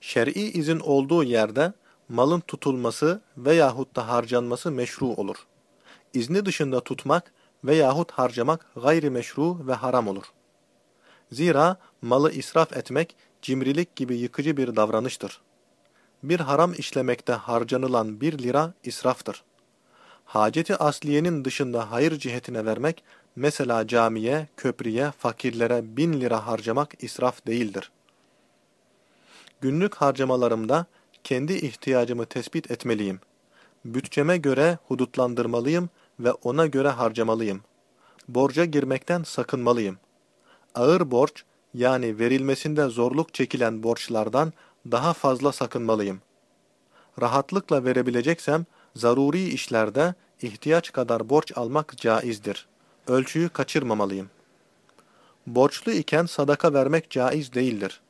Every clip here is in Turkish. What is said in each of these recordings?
Şer'i izin olduğu yerde malın tutulması veyahut da harcanması meşru olur. İzni dışında tutmak veyahut harcamak gayri meşru ve haram olur. Zira malı israf etmek cimrilik gibi yıkıcı bir davranıştır. Bir haram işlemekte harcanılan bir lira israftır. Haceti asliyenin dışında hayır cihetine vermek, mesela camiye, köprüye, fakirlere bin lira harcamak israf değildir. Günlük harcamalarımda kendi ihtiyacımı tespit etmeliyim. Bütçeme göre hudutlandırmalıyım ve ona göre harcamalıyım. Borca girmekten sakınmalıyım. Ağır borç, yani verilmesinde zorluk çekilen borçlardan daha fazla sakınmalıyım. Rahatlıkla verebileceksem, zaruri işlerde ihtiyaç kadar borç almak caizdir. Ölçüyü kaçırmamalıyım. Borçlu iken sadaka vermek caiz değildir.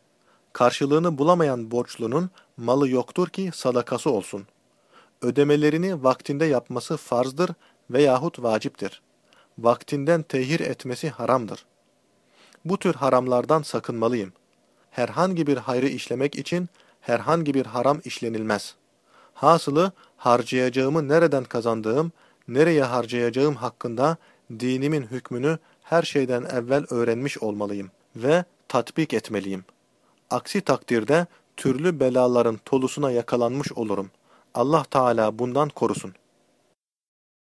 Karşılığını bulamayan borçlunun malı yoktur ki sadakası olsun. Ödemelerini vaktinde yapması farzdır veyahut vaciptir. Vaktinden tehir etmesi haramdır. Bu tür haramlardan sakınmalıyım. Herhangi bir hayrı işlemek için herhangi bir haram işlenilmez. Hasılı harcayacağımı nereden kazandığım, nereye harcayacağım hakkında dinimin hükmünü her şeyden evvel öğrenmiş olmalıyım ve tatbik etmeliyim. Aksi takdirde türlü belaların tolusuna yakalanmış olurum. Allah Teala bundan korusun.